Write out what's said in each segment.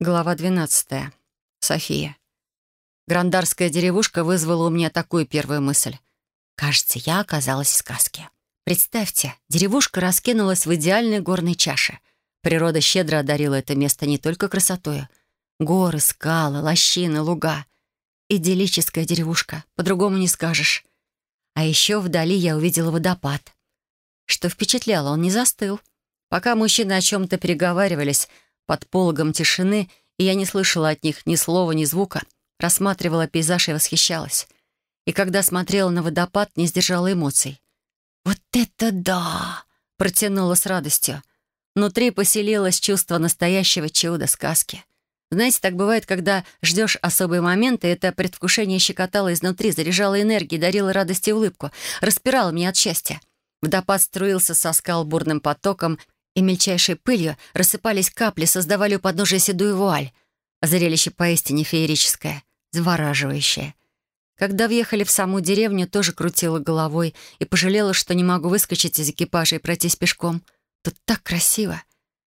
Глава 12. София. Грандарская деревушка вызвала у меня такую первую мысль. Кажется, я оказалась в сказке. Представьте, деревушка раскинулась в идеальной горной чаше. Природа щедро одарила это место не только красотою. Горы, скалы, лощины, луга. Идиллическая деревушка, по-другому не скажешь. А еще вдали я увидела водопад. Что впечатляло, он не застыл. Пока мужчины о чем-то переговаривались, под пологом тишины, и я не слышала от них ни слова, ни звука, рассматривала пейзаж и восхищалась. И когда смотрела на водопад, не сдержала эмоций. «Вот это да!» — протянула с радостью. Внутри поселилось чувство настоящего чуда, сказки. Знаете, так бывает, когда ждешь особый момент, и это предвкушение щекотало изнутри, заряжало энергией, дарило радость и улыбку, распирало меня от счастья. Водопад струился со скал бурным потоком, и мельчайшей пылью рассыпались капли, создавали у подножия седую вуаль. Зрелище поистине феерическое, завораживающее. Когда въехали в саму деревню, тоже крутила головой и пожалела, что не могу выскочить из экипажа и пройтись пешком. Тут так красиво.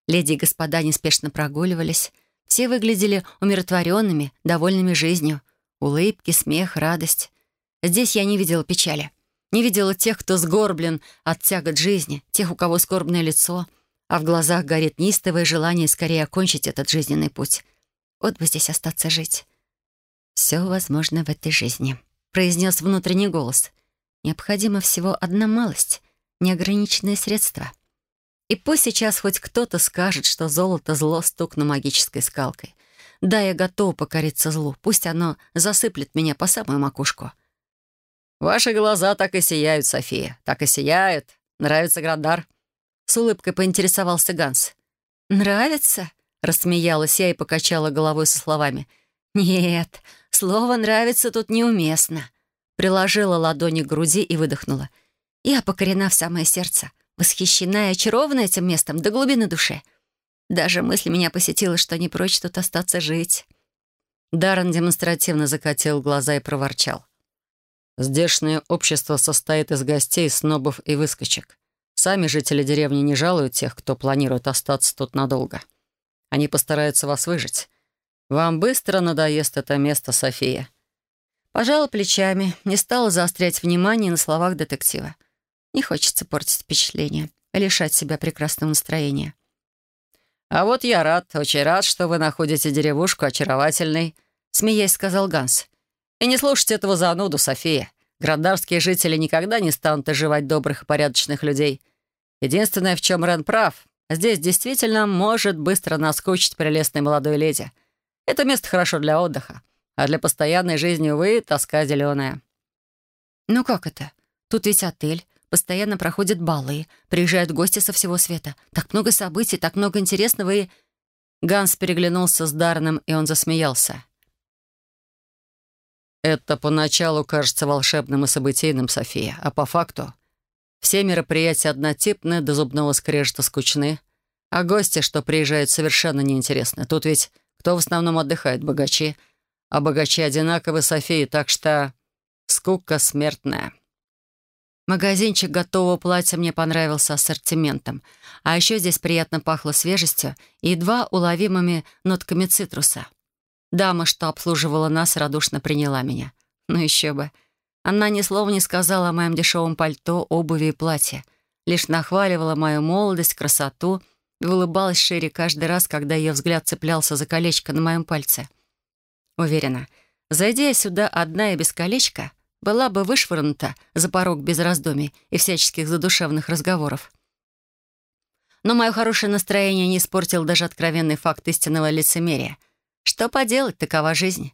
Леди и господа неспешно прогуливались. Все выглядели умиротворенными, довольными жизнью. Улыбки, смех, радость. Здесь я не видела печали. Не видела тех, кто сгорблен от тягот жизни, тех, у кого скорбное лицо — а в глазах горит неистовое желание скорее окончить этот жизненный путь. Вот бы здесь остаться жить. «Все возможно в этой жизни», — произнес внутренний голос. «Необходимо всего одна малость, неограниченные средства». И пусть сейчас хоть кто-то скажет, что золото — зло, стукну магической скалкой. Да, я готова покориться злу. Пусть оно засыплет меня по самую макушку. «Ваши глаза так и сияют, София, так и сияют. Нравится Грандар?» С улыбкой поинтересовался Ганс. «Нравится?» — рассмеялась я и покачала головой со словами. «Нет, слово «нравится» тут неуместно». Приложила ладони к груди и выдохнула. Я покорена в самое сердце, восхищена и очарована этим местом до глубины души. Даже мысль меня посетила, что не прочь тут остаться жить. Даррен демонстративно закатил глаза и проворчал. «Здешнее общество состоит из гостей, снобов и выскочек. Сами жители деревни не жалуют тех, кто планирует остаться тут надолго. Они постараются вас выжить. Вам быстро надоест это место, София». Пожала плечами, не стала заострять внимание на словах детектива. Не хочется портить впечатление, лишать себя прекрасного настроения. «А вот я рад, очень рад, что вы находите деревушку очаровательной», — смеясь сказал Ганс. «И не слушайте этого зануду, София. Грандарские жители никогда не станут оживать добрых и порядочных людей. Единственное, в чем Рен прав, здесь действительно может быстро наскучить прелестной молодой леди. Это место хорошо для отдыха, а для постоянной жизни, увы, тоска зеленая. «Ну как это? Тут ведь отель, постоянно проходят балы, приезжают гости со всего света. Так много событий, так много интересного и...» Ганс переглянулся с Дарном, и он засмеялся. «Это поначалу кажется волшебным и событийным, София, а по факту все мероприятия однотипны, до зубного скрежета скучны, а гости, что приезжают, совершенно неинтересны. Тут ведь кто в основном отдыхает? Богачи. А богачи одинаковы, Софии, так что скука смертная. Магазинчик готового платья мне понравился ассортиментом. А еще здесь приятно пахло свежестью и едва уловимыми нотками цитруса. Дама, что обслуживала нас, радушно приняла меня. Ну еще бы. Она ни слова не сказала о моем дешевом пальто, обуви и платье. Лишь нахваливала мою молодость, красоту и улыбалась шире каждый раз, когда ее взгляд цеплялся за колечко на моем пальце. Уверена, зайдя я сюда одна и без колечка, была бы вышвырнута за порог без раздумий и всяческих задушевных разговоров. Но мое хорошее настроение не испортил даже откровенный факт истинного лицемерия. Что поделать, такова жизнь.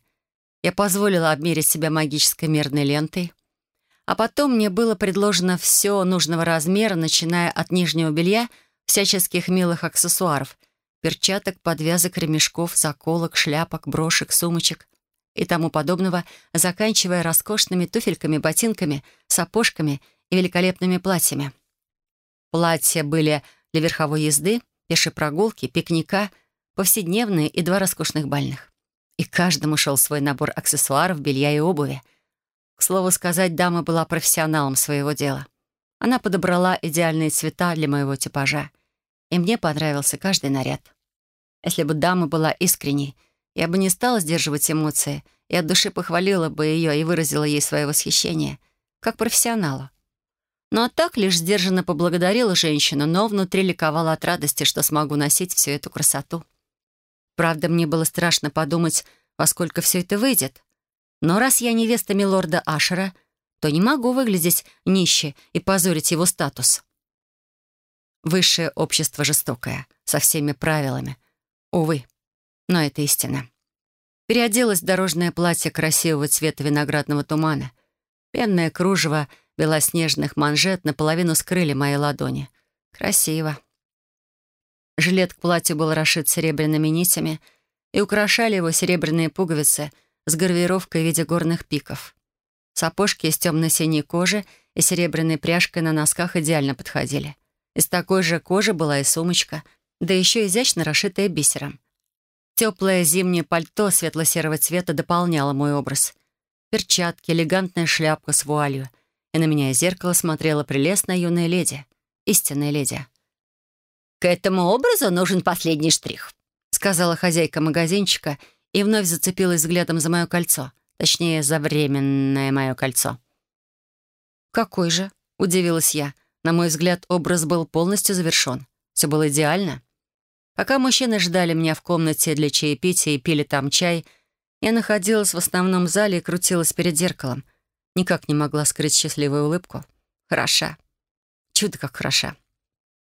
Я позволила обмерить себя магической мерной лентой. А потом мне было предложено все нужного размера, начиная от нижнего белья, всяческих милых аксессуаров, перчаток, подвязок, ремешков, заколок, шляпок, брошек, сумочек и тому подобного, заканчивая роскошными туфельками, ботинками, сапожками и великолепными платьями. Платья были для верховой езды, пешей прогулки, пикника, повседневные и два роскошных бальных. И каждому шел свой набор аксессуаров, белья и обуви. К слову сказать, дама была профессионалом своего дела. Она подобрала идеальные цвета для моего типажа, и мне понравился каждый наряд. Если бы дама была искренней, я бы не стала сдерживать эмоции и от души похвалила бы ее и выразила ей свое восхищение, как профессионала. Ну а так лишь сдержанно поблагодарила женщину, но внутри ликовала от радости, что смогу носить всю эту красоту. Правда, мне было страшно подумать, во сколько все это выйдет. Но раз я невеста милорда Ашера, то не могу выглядеть нище и позорить его статус. Высшее общество жестокое, со всеми правилами. Увы, но это истина. Переоделась в дорожное платье красивого цвета виноградного тумана. Пенное кружево белоснежных манжет наполовину скрыли мои ладони. Красиво. Жилет к платью был расшит серебряными нитями, и украшали его серебряные пуговицы с гравировкой в виде горных пиков. Сапожки из темно-синей кожи и серебряной пряжкой на носках идеально подходили. Из такой же кожи была и сумочка, да еще изящно расшитая бисером. Теплое зимнее пальто светло-серого цвета дополняло мой образ. Перчатки, элегантная шляпка с вуалью. И на меня из зеркала смотрела прелестная юная леди. Истинная леди. «К этому образу нужен последний штрих», — сказала хозяйка магазинчика и вновь зацепилась взглядом за мое кольцо. Точнее, за временное мое кольцо. «Какой же?» — удивилась я. На мой взгляд, образ был полностью завершен. Все было идеально. Пока мужчины ждали меня в комнате для чаепития и пили там чай, я находилась в основном зале и крутилась перед зеркалом. Никак не могла скрыть счастливую улыбку. Хороша. Чудо как хороша.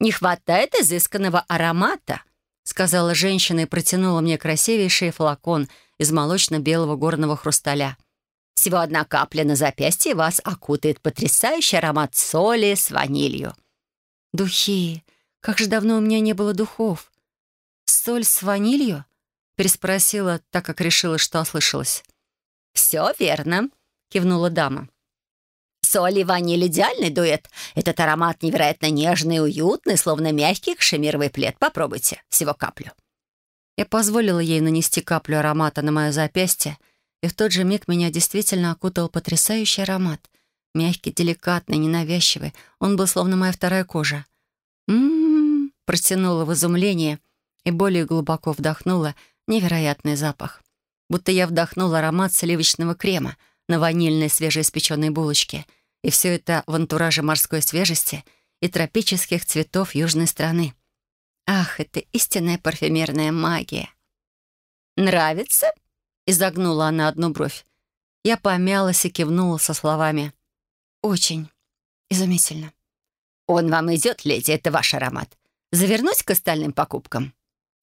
«Не хватает изысканного аромата», — сказала женщина и протянула мне красивейший флакон из молочно-белого горного хрусталя. «Всего одна капля на запястье вас окутает потрясающий аромат соли с ванилью». «Духи! Как же давно у меня не было духов!» соль с ванилью?» — переспросила, так как решила, что ослышалась. «Все верно», — кивнула дама. «Соль и ваниль — идеальный дуэт. Этот аромат невероятно нежный и уютный, словно мягкий кашемировый плед. Попробуйте. Всего каплю». Я позволила ей нанести каплю аромата на мое запястье, и в тот же миг меня действительно окутал потрясающий аромат. Мягкий, деликатный, ненавязчивый. Он был словно моя вторая кожа. «М-м-м», протянула в изумлении — и более глубоко вдохнула невероятный запах. Будто я вдохнула аромат сливочного крема на ванильной свежеиспеченной булочке. И все это в антураже морской свежести и тропических цветов южной страны. Ах, это истинная парфюмерная магия. «Нравится?» — изогнула она одну бровь. Я помялась и кивнула со словами. «Очень. Изумительно». «Он вам идет, леди, это ваш аромат. Завернуть к остальным покупкам?»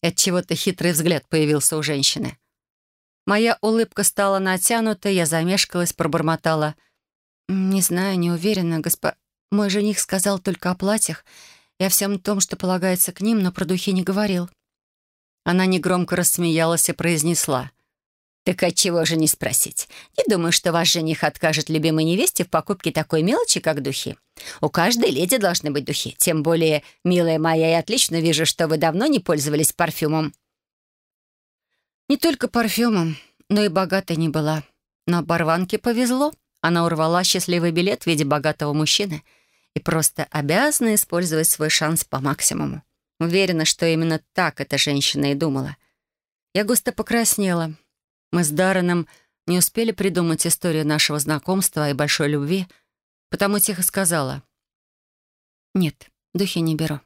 От чего-то хитрый взгляд появился у женщины. Моя улыбка стала натянутой, я замешкалась, пробормотала. «Не знаю, не уверена, госпо... Мой жених сказал только о платьях и о всем том, что полагается к ним, но про духи не говорил». Она негромко рассмеялась и произнесла. «Так отчего же не спросить? Не думаю, что ваш жених откажет любимой невесте в покупке такой мелочи, как духи. У каждой леди должны быть духи. Тем более, милая моя, я отлично вижу, что вы давно не пользовались парфюмом». Не только парфюмом, но и богатой не была. Но Барванке повезло. Она урвала счастливый билет в виде богатого мужчины и просто обязана использовать свой шанс по максимуму. Уверена, что именно так эта женщина и думала. Я густо покраснела. Мы с Дарреном не успели придумать историю нашего знакомства и большой любви, потому тихо сказала. «Нет, духи не беру».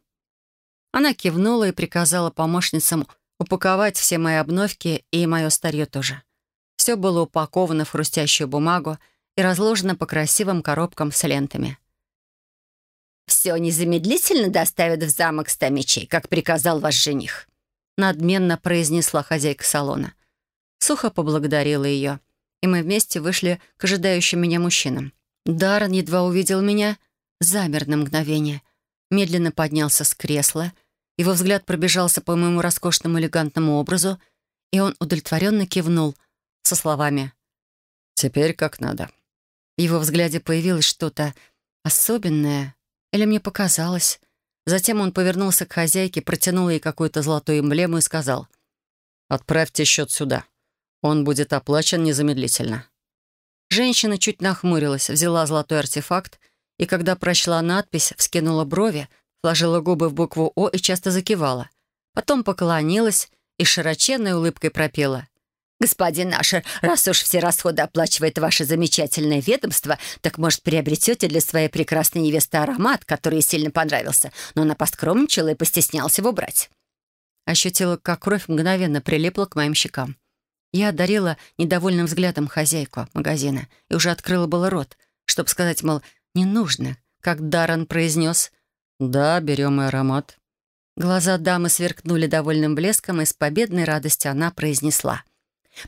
Она кивнула и приказала помощницам упаковать все мои обновки и мое старье тоже. Все было упаковано в хрустящую бумагу и разложено по красивым коробкам с лентами. «Все незамедлительно доставят в замок ста мечей, как приказал ваш жених», надменно произнесла хозяйка салона. Сухо поблагодарила ее, и мы вместе вышли к ожидающим меня мужчинам. Даррен едва увидел меня, замер на мгновение, медленно поднялся с кресла, его взгляд пробежался по моему роскошному элегантному образу, и он удовлетворенно кивнул со словами «Теперь как надо». В его взгляде появилось что-то особенное, или мне показалось. Затем он повернулся к хозяйке, протянул ей какую-то золотую эмблему и сказал «Отправьте счет сюда». Он будет оплачен незамедлительно». Женщина чуть нахмурилась, взяла золотой артефакт и, когда прочла надпись, вскинула брови, сложила губы в букву «О» и часто закивала. Потом поклонилась и широченной улыбкой пропела. «Господин Нашер, раз уж все расходы оплачивает ваше замечательное ведомство, так, может, приобретете для своей прекрасной невесты аромат, который ей сильно понравился, но она поскромничала и постеснялась его брать». Ощутила, как кровь мгновенно прилипла к моим щекам. Я одарила недовольным взглядом хозяйку магазина и уже открыла было рот, чтобы сказать, мол, не нужно, как Даррен произнес «Да, берем и аромат». Глаза дамы сверкнули довольным блеском, и с победной радостью она произнесла.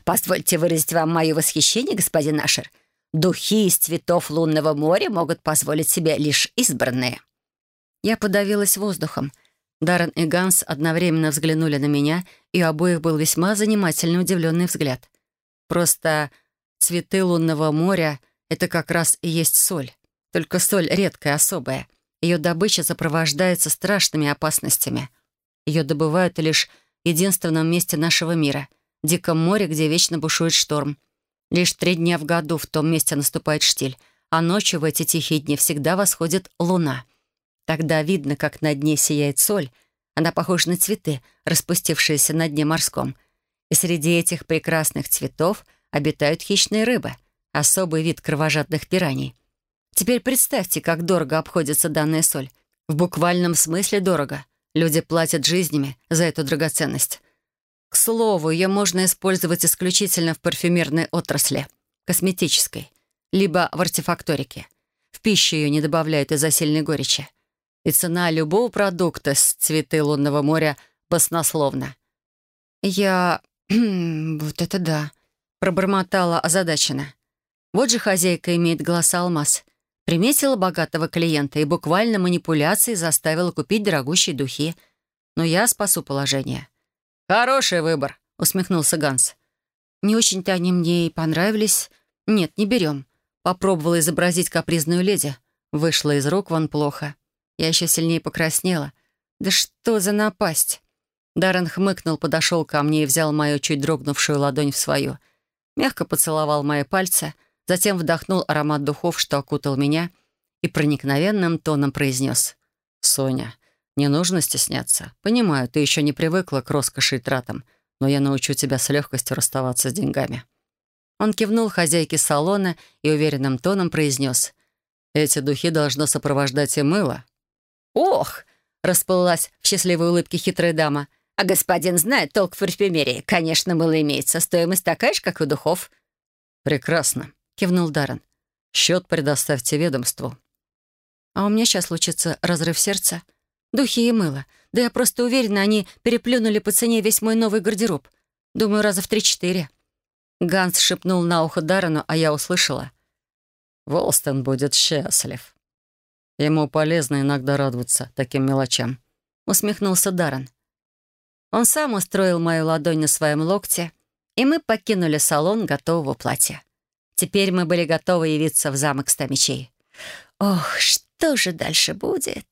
«Позвольте выразить вам мое восхищение, господин Ашер. Духи из цветов лунного моря могут позволить себе лишь избранные». Я подавилась воздухом. Даррен и Ганс одновременно взглянули на меня, и у обоих был весьма занимательный удивленный взгляд. Просто цветы лунного моря — это как раз и есть соль. Только соль редкая, особая. Ее добыча сопровождается страшными опасностями. Ее добывают лишь в единственном месте нашего мира — Диком море, где вечно бушует шторм. Лишь три дня в году в том месте наступает штиль, а ночью в эти тихие дни всегда восходит луна. Тогда видно, как на дне сияет соль. Она похожа на цветы, распустившиеся на дне морском. И среди этих прекрасных цветов обитают хищные рыбы, особый вид кровожадных пираний — Теперь представьте, как дорого обходится данная соль. В буквальном смысле дорого. Люди платят жизнями за эту драгоценность. К слову, ее можно использовать исключительно в парфюмерной отрасли, косметической, либо в артефакторике. В пищу ее не добавляют из-за сильной горечи. И цена любого продукта с цветы лунного моря баснословна. «Я... вот это да», — пробормотала озадаченно. Вот же хозяйка имеет глаз алмаз — Приметила богатого клиента и буквально манипуляцией заставила купить дорогущие духи. Но я спасу положение. «Хороший выбор», — усмехнулся Ганс. «Не очень-то они мне и понравились. Нет, не берем». Попробовала изобразить капризную леди. Вышла из рук вон плохо. Я еще сильнее покраснела. «Да что за напасть?» Даррен хмыкнул, подошел ко мне и взял мою чуть дрогнувшую ладонь в свою. Мягко поцеловал мои пальцы — Затем вдохнул аромат духов, что окутал меня, и проникновенным тоном произнес. «Соня, не нужно стесняться. Понимаю, ты еще не привыкла к роскоши и тратам, но я научу тебя с легкостью расставаться с деньгами». Он кивнул хозяйке салона и уверенным тоном произнес. «Эти духи должно сопровождать и мыло». «Ох!» — расплылась в счастливой улыбке хитрая дама. «А господин знает толк в парфюмерии. Конечно, мыло имеется. Стоимость такая же, как и духов». «Прекрасно. — кивнул Даррен. «Счет предоставьте ведомству». «А у меня сейчас случится разрыв сердца. Духи и мыло. Да я просто уверена, они переплюнули по цене весь мой новый гардероб. Думаю, раза в три-четыре». Ганс шепнул на ухо Даррену, а я услышала. «Волстон будет счастлив». Ему полезно иногда радоваться таким мелочам. Усмехнулся Даррен. Он сам устроил мою ладонь на своем локте, и мы покинули салон готового платья. Теперь мы были готовы явиться в замок ста мечей. Ох, что же дальше будет?